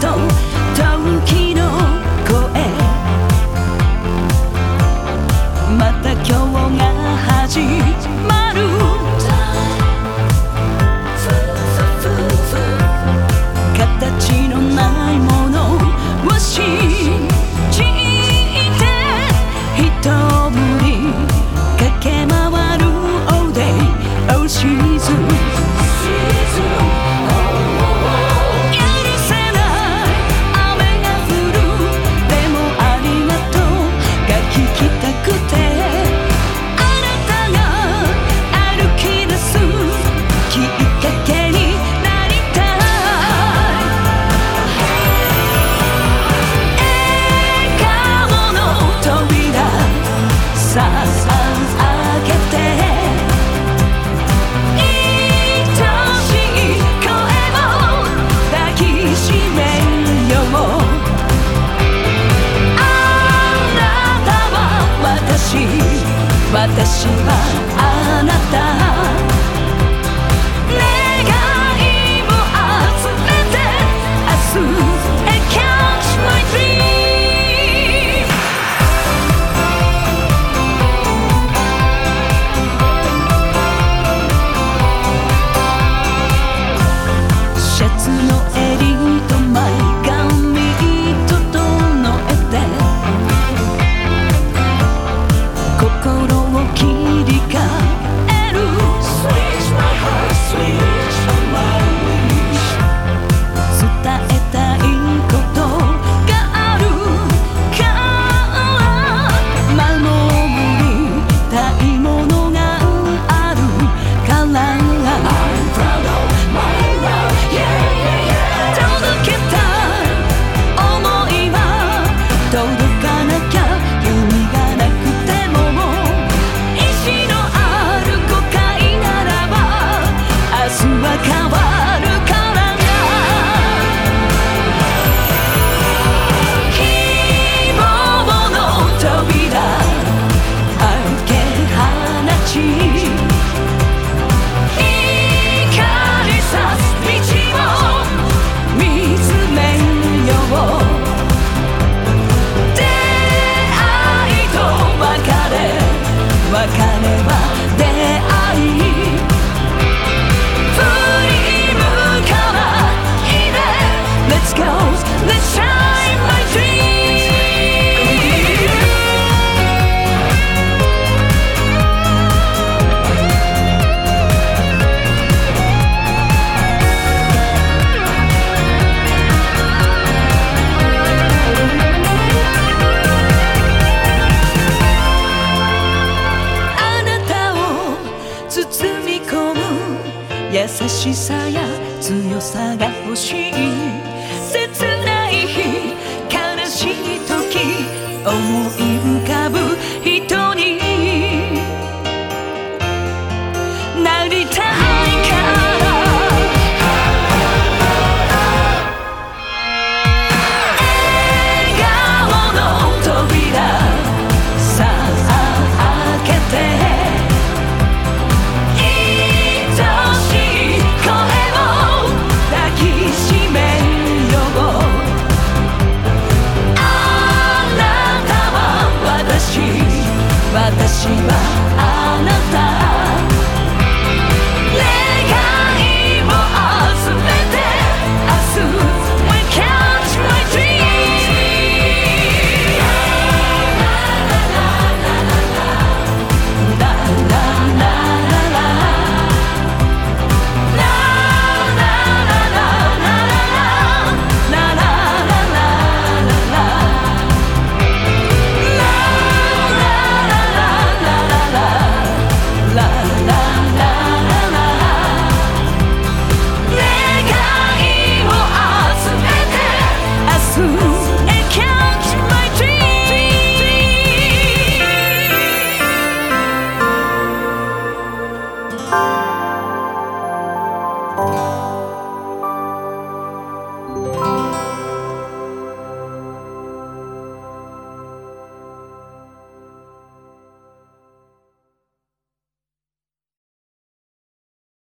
don't 私は Let's go, let's shine 優しさや強さが欲しい切ない日悲しい時思い浮かぶ人に Shiva.